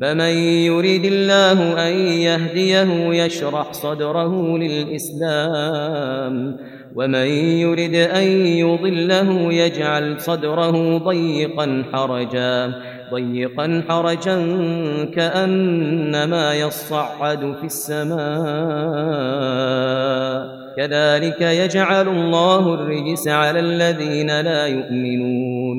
فمن يريد الله أن يهديه يشرح صدره للإسلام ومن يرد أن يضله يجعل صدره ضيقا حرجا ضيقا حرجا كأنما يصعد في السماء كذلك يجعل الله الرجس على الذين لا يؤمنون.